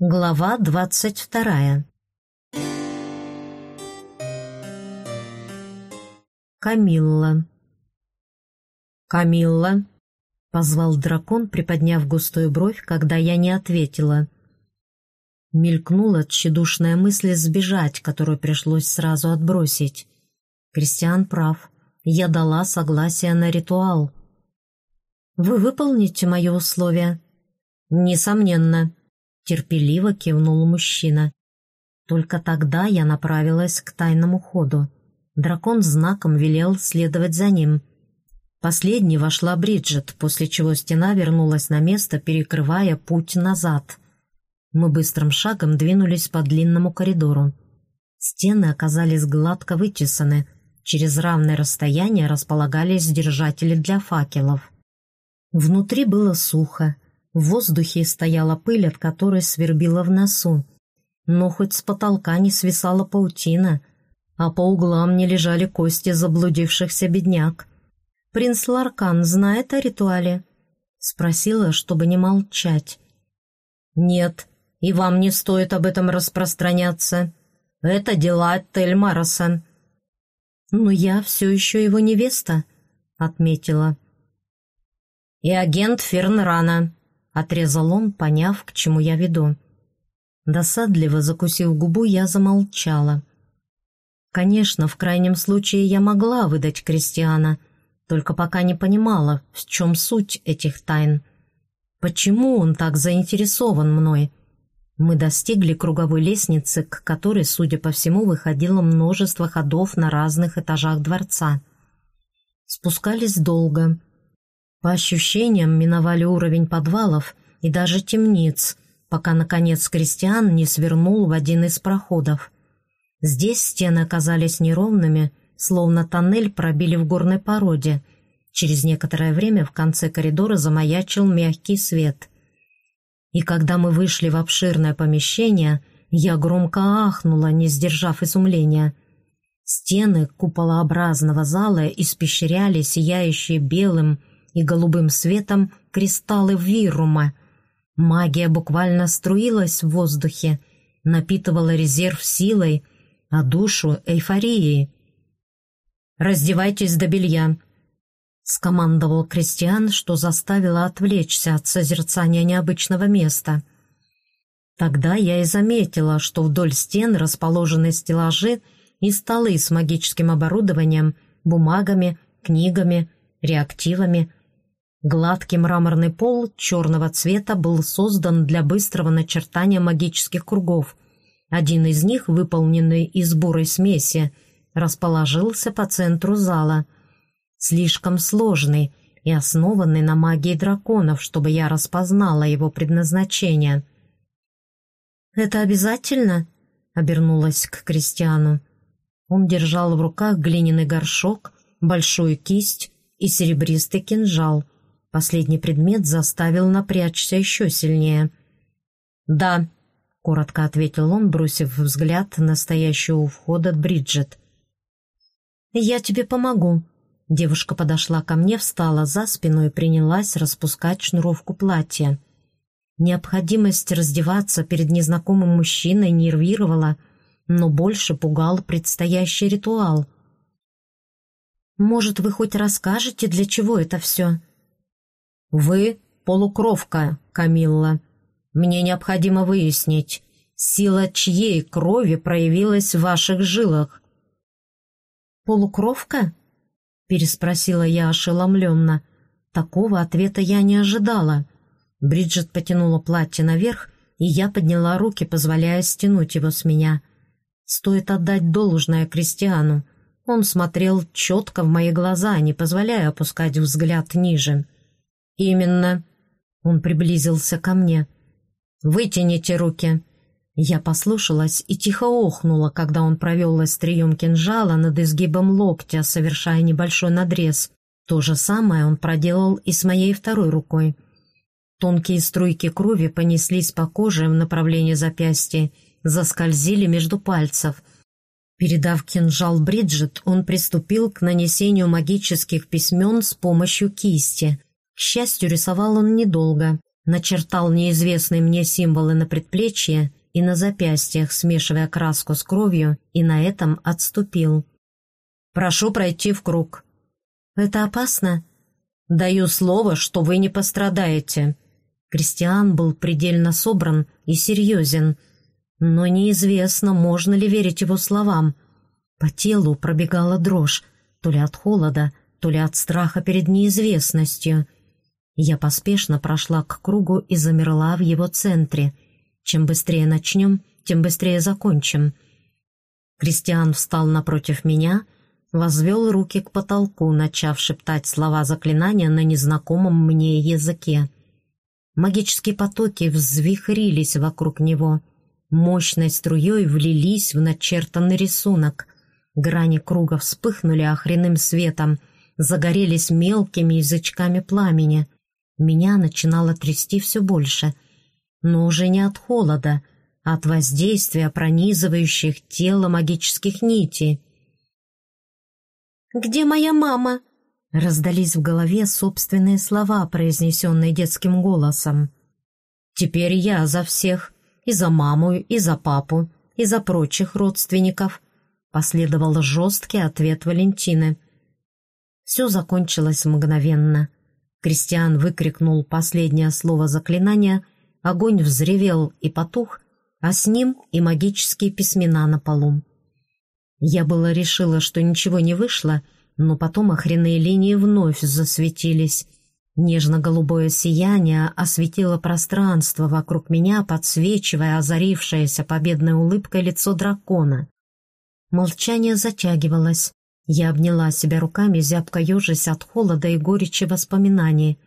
Глава двадцать вторая Камилла «Камилла!» — позвал дракон, приподняв густую бровь, когда я не ответила. Мелькнула тщедушная мысль сбежать, которую пришлось сразу отбросить. Кристиан прав. Я дала согласие на ритуал. «Вы выполните мое условие?» «Несомненно», терпеливо кивнул мужчина. Только тогда я направилась к тайному ходу. Дракон знаком велел следовать за ним. Последней вошла Бриджит, после чего стена вернулась на место, перекрывая путь назад. Мы быстрым шагом двинулись по длинному коридору. Стены оказались гладко вытесаны, через равное расстояние располагались держатели для факелов. Внутри было сухо, в воздухе стояла пыль, от которой свербила в носу. Но хоть с потолка не свисала паутина, а по углам не лежали кости заблудившихся бедняк. «Принц Ларкан знает о ритуале?» Спросила, чтобы не молчать. «Нет, и вам не стоит об этом распространяться. Это дела Тельмароса». «Но я все еще его невеста», — отметила. «И агент Фернрана», Отрезал он, поняв, к чему я веду. Досадливо закусив губу, я замолчала. Конечно, в крайнем случае я могла выдать Кристиана, только пока не понимала, в чем суть этих тайн. Почему он так заинтересован мной? Мы достигли круговой лестницы, к которой, судя по всему, выходило множество ходов на разных этажах дворца. Спускались долго, по ощущениям, миновали уровень подвалов и даже темниц, пока, наконец, Кристиан не свернул в один из проходов. Здесь стены оказались неровными, словно тоннель пробили в горной породе. Через некоторое время в конце коридора замаячил мягкий свет. И когда мы вышли в обширное помещение, я громко ахнула, не сдержав изумления. Стены куполообразного зала испещряли сияющие белым, и голубым светом кристаллы Вирума. Магия буквально струилась в воздухе, напитывала резерв силой, а душу — эйфорией. «Раздевайтесь до белья», — скомандовал Кристиан, что заставило отвлечься от созерцания необычного места. Тогда я и заметила, что вдоль стен расположены стеллажи и столы с магическим оборудованием, бумагами, книгами, реактивами, Гладкий мраморный пол черного цвета был создан для быстрого начертания магических кругов. Один из них, выполненный из бурой смеси, расположился по центру зала. Слишком сложный и основанный на магии драконов, чтобы я распознала его предназначение. «Это обязательно?» — обернулась к Кристиану. Он держал в руках глиняный горшок, большую кисть и серебристый кинжал — Последний предмет заставил напрячься еще сильнее. «Да», — коротко ответил он, бросив взгляд на стоящую у входа Бриджит. «Я тебе помогу». Девушка подошла ко мне, встала за спину и принялась распускать шнуровку платья. Необходимость раздеваться перед незнакомым мужчиной нервировала, но больше пугал предстоящий ритуал. «Может, вы хоть расскажете, для чего это все?» «Вы полукровка, Камилла. Мне необходимо выяснить, сила чьей крови проявилась в ваших жилах». «Полукровка?» — переспросила я ошеломленно. Такого ответа я не ожидала. Бриджит потянула платье наверх, и я подняла руки, позволяя стянуть его с меня. Стоит отдать должное Кристиану. Он смотрел четко в мои глаза, не позволяя опускать взгляд ниже. «Именно». Он приблизился ко мне. «Вытяните руки». Я послушалась и тихо охнула, когда он провел острием кинжала над изгибом локтя, совершая небольшой надрез. То же самое он проделал и с моей второй рукой. Тонкие струйки крови понеслись по коже в направлении запястья, заскользили между пальцев. Передав кинжал Бриджит, он приступил к нанесению магических письмен с помощью кисти. К счастью, рисовал он недолго. начертал неизвестные мне символы на предплечье и на запястьях, смешивая краску с кровью, и на этом отступил. «Прошу пройти в круг». «Это опасно?» «Даю слово, что вы не пострадаете». Кристиан был предельно собран и серьезен, но неизвестно, можно ли верить его словам. По телу пробегала дрожь, то ли от холода, то ли от страха перед неизвестностью. Я поспешно прошла к кругу и замерла в его центре. Чем быстрее начнем, тем быстрее закончим. Кристиан встал напротив меня, возвел руки к потолку, начав шептать слова заклинания на незнакомом мне языке. Магические потоки взвихрились вокруг него, мощной струей влились в начертанный рисунок. Грани круга вспыхнули охренным светом, загорелись мелкими язычками пламени. Меня начинало трясти все больше, но уже не от холода, а от воздействия пронизывающих тело магических нитей. «Где моя мама?» Раздались в голове собственные слова, произнесенные детским голосом. «Теперь я за всех, и за маму, и за папу, и за прочих родственников», последовал жесткий ответ Валентины. Все закончилось мгновенно. Кристиан выкрикнул последнее слово заклинания, огонь взревел и потух, а с ним и магические письмена на полу. Я было решила, что ничего не вышло, но потом охренные линии вновь засветились. Нежно-голубое сияние осветило пространство вокруг меня, подсвечивая озарившееся победной улыбкой лицо дракона. Молчание затягивалось. Я обняла себя руками, зябко ежась от холода и горечи воспоминаний.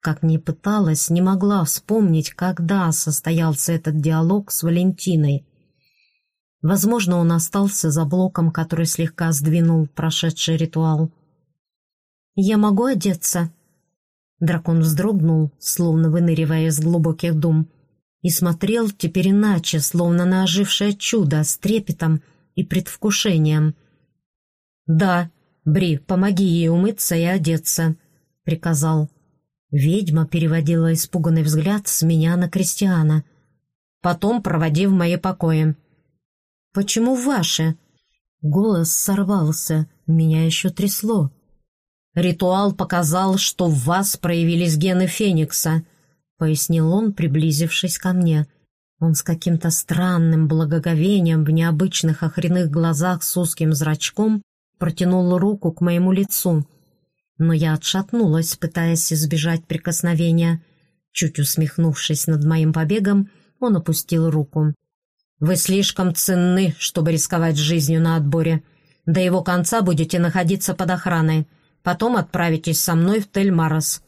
Как ни пыталась, не могла вспомнить, когда состоялся этот диалог с Валентиной. Возможно, он остался за блоком, который слегка сдвинул прошедший ритуал. «Я могу одеться?» Дракон вздрогнул, словно выныривая из глубоких дум, и смотрел теперь иначе, словно на ожившее чудо, с трепетом и предвкушением. «Да, Бри, помоги ей умыться и одеться», — приказал. Ведьма переводила испуганный взгляд с меня на Кристиана. «Потом проводи в мои покои». «Почему ваши?» Голос сорвался, меня еще трясло. «Ритуал показал, что в вас проявились гены Феникса», — пояснил он, приблизившись ко мне. Он с каким-то странным благоговением в необычных охренных глазах с узким зрачком протянул руку к моему лицу. Но я отшатнулась, пытаясь избежать прикосновения. Чуть усмехнувшись над моим побегом, он опустил руку. Вы слишком ценны, чтобы рисковать жизнью на отборе. До его конца будете находиться под охраной. Потом отправитесь со мной в Тельмарос».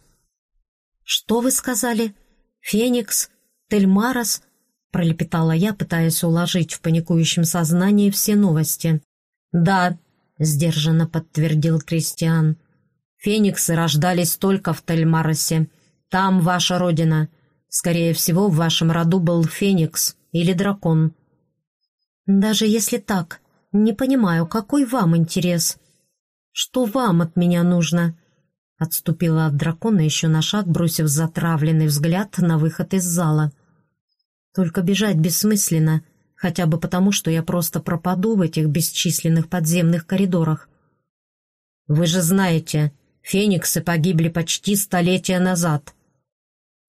«Что вы сказали? Феникс? Тельмарос?» пролепетала я, пытаясь уложить в паникующем сознании все новости. «Да», — сдержанно подтвердил Кристиан. «Фениксы рождались только в Тельмаросе. Там ваша родина. Скорее всего, в вашем роду был Феникс или дракон. «Даже если так, не понимаю, какой вам интерес? Что вам от меня нужно?» Отступила от дракона еще на шаг, бросив затравленный взгляд на выход из зала. «Только бежать бессмысленно, хотя бы потому, что я просто пропаду в этих бесчисленных подземных коридорах. Вы же знаете, фениксы погибли почти столетия назад.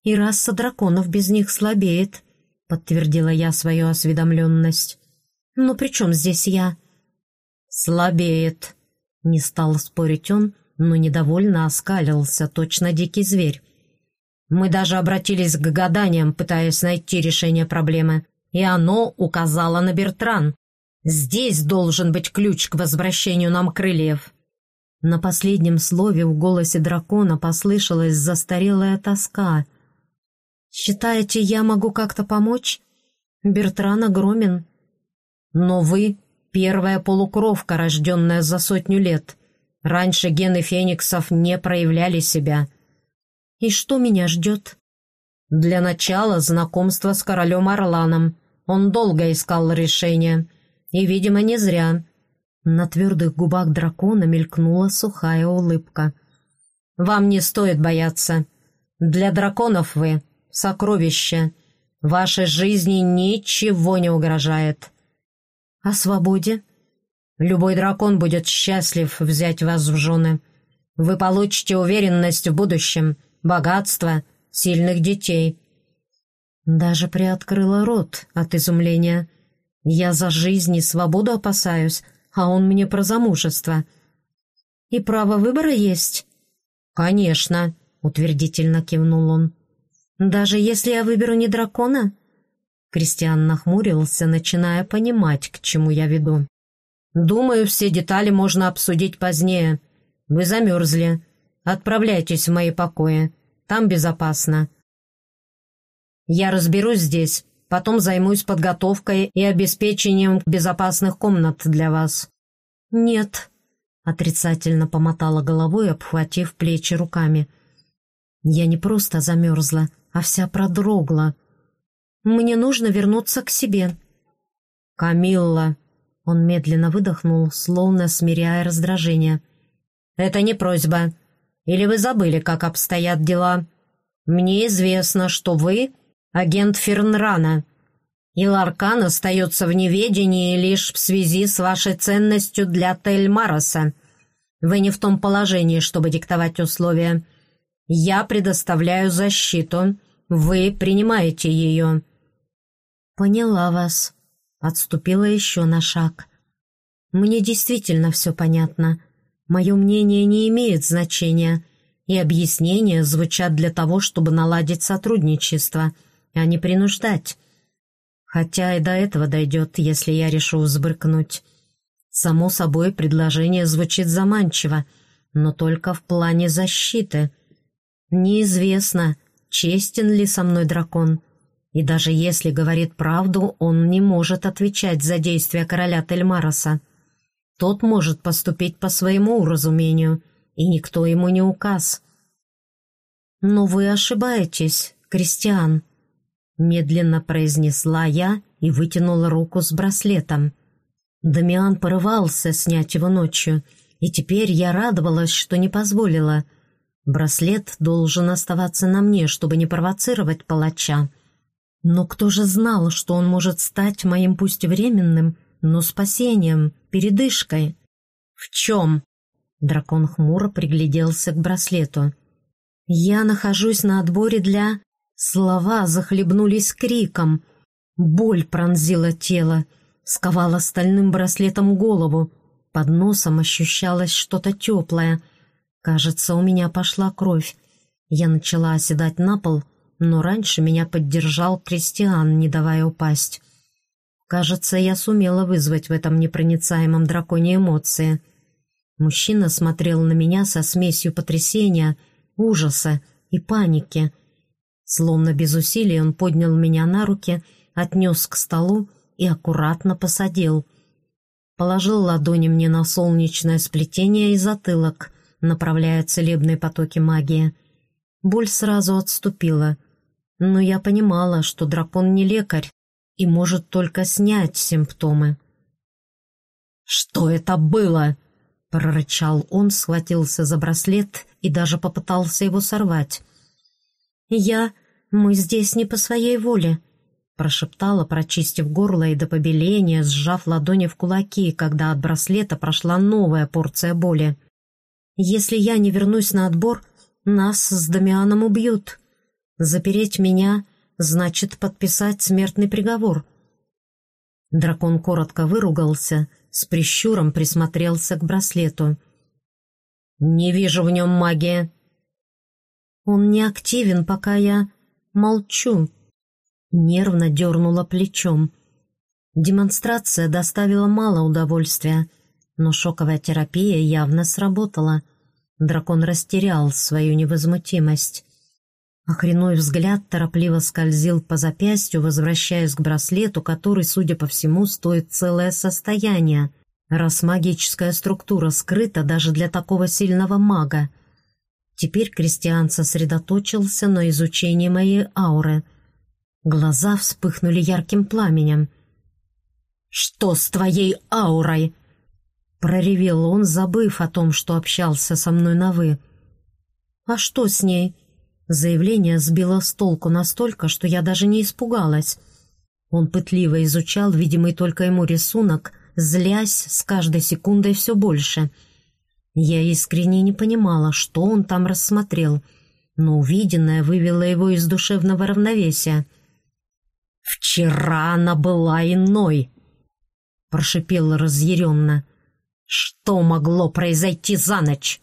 И раса драконов без них слабеет», — подтвердила я свою осведомленность. «Но при чем здесь я?» «Слабеет», — не стал спорить он, но недовольно оскалился, точно дикий зверь. «Мы даже обратились к гаданиям, пытаясь найти решение проблемы, и оно указало на Бертран. Здесь должен быть ключ к возвращению нам крыльев». На последнем слове в голосе дракона послышалась застарелая тоска. «Считаете, я могу как-то помочь? Бертран огромен, но вы — первая полукровка, рожденная за сотню лет. Раньше гены фениксов не проявляли себя. И что меня ждет? Для начала знакомство с королем Орланом. Он долго искал решение. И, видимо, не зря. На твердых губах дракона мелькнула сухая улыбка. «Вам не стоит бояться. Для драконов вы — сокровище. Вашей жизни ничего не угрожает». «О свободе?» «Любой дракон будет счастлив взять вас в жены. Вы получите уверенность в будущем, богатство, сильных детей». Даже приоткрыла рот от изумления. «Я за жизнь и свободу опасаюсь, а он мне про замужество». «И право выбора есть?» «Конечно», — утвердительно кивнул он. «Даже если я выберу не дракона?» Кристиан нахмурился, начиная понимать, к чему я веду. «Думаю, все детали можно обсудить позднее. Вы замерзли. Отправляйтесь в мои покои. Там безопасно. Я разберусь здесь, потом займусь подготовкой и обеспечением безопасных комнат для вас». «Нет», — отрицательно помотала головой, обхватив плечи руками. «Я не просто замерзла, а вся продрогла. Мне нужно вернуться к себе». «Камилла!» — он медленно выдохнул, словно смиряя раздражение. «Это не просьба. Или вы забыли, как обстоят дела? Мне известно, что вы — агент Фернрана, и Ларкан остается в неведении лишь в связи с вашей ценностью для Тельмароса. Вы не в том положении, чтобы диктовать условия. Я предоставляю защиту, вы принимаете ее». «Поняла вас», — отступила еще на шаг. «Мне действительно все понятно. Мое мнение не имеет значения, и объяснения звучат для того, чтобы наладить сотрудничество, а не принуждать. Хотя и до этого дойдет, если я решу взбрыкнуть. Само собой, предложение звучит заманчиво, но только в плане защиты. Неизвестно, честен ли со мной дракон». И даже если говорит правду, он не может отвечать за действия короля Тельмароса. Тот может поступить по своему уразумению, и никто ему не указ. «Но вы ошибаетесь, Кристиан», — медленно произнесла я и вытянула руку с браслетом. Дамиан порывался снять его ночью, и теперь я радовалась, что не позволила. Браслет должен оставаться на мне, чтобы не провоцировать палача. Но кто же знал, что он может стать моим пусть временным, но спасением, передышкой? В чем? Дракон хмуро пригляделся к браслету. Я нахожусь на отборе для... Слова захлебнулись криком. Боль пронзила тело, сковала стальным браслетом голову. Под носом ощущалось что-то теплое. Кажется, у меня пошла кровь. Я начала оседать на пол, но раньше меня поддержал Кристиан, не давая упасть. Кажется, я сумела вызвать в этом непроницаемом драконе эмоции. Мужчина смотрел на меня со смесью потрясения, ужаса и паники. Словно без усилий он поднял меня на руки, отнес к столу и аккуратно посадил. Положил ладони мне на солнечное сплетение и затылок, направляя целебные потоки магии. Боль сразу отступила — но я понимала, что дракон не лекарь и может только снять симптомы. «Что это было?» — прорычал он, схватился за браслет и даже попытался его сорвать. «Я... мы здесь не по своей воле», — прошептала, прочистив горло и до побеления, сжав ладони в кулаки, когда от браслета прошла новая порция боли. «Если я не вернусь на отбор, нас с Дамианом убьют». Запереть меня значит подписать смертный приговор. Дракон коротко выругался, с прищуром присмотрелся к браслету. «Не вижу в нем магии». «Он не активен, пока я молчу». Нервно дернула плечом. Демонстрация доставила мало удовольствия, но шоковая терапия явно сработала. Дракон растерял свою невозмутимость. Охреной взгляд торопливо скользил по запястью, возвращаясь к браслету, который, судя по всему, стоит целое состояние, раз магическая структура скрыта даже для такого сильного мага. Теперь Кристиан сосредоточился на изучении моей ауры. Глаза вспыхнули ярким пламенем. «Что с твоей аурой?» Проревел он, забыв о том, что общался со мной на «вы». «А что с ней?» Заявление сбило с толку настолько, что я даже не испугалась. Он пытливо изучал видимый только ему рисунок, злясь с каждой секундой все больше. Я искренне не понимала, что он там рассмотрел, но увиденное вывело его из душевного равновесия. «Вчера она была иной!» — прошипел разъяренно. «Что могло произойти за ночь?»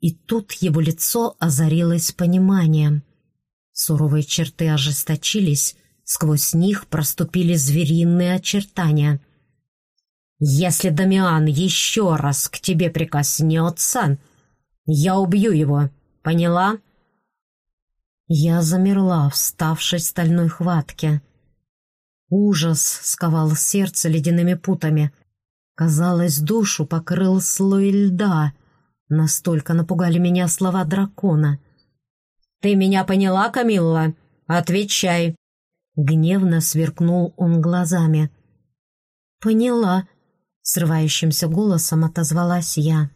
И тут его лицо озарилось пониманием. Суровые черты ожесточились, Сквозь них проступили звериные очертания. «Если Дамиан еще раз к тебе прикоснется, я убью его, поняла?» Я замерла, вставшей стальной хватке. Ужас сковал сердце ледяными путами. Казалось, душу покрыл слой льда. Настолько напугали меня слова дракона. «Ты меня поняла, Камилла? Отвечай!» Гневно сверкнул он глазами. «Поняла», — срывающимся голосом отозвалась я.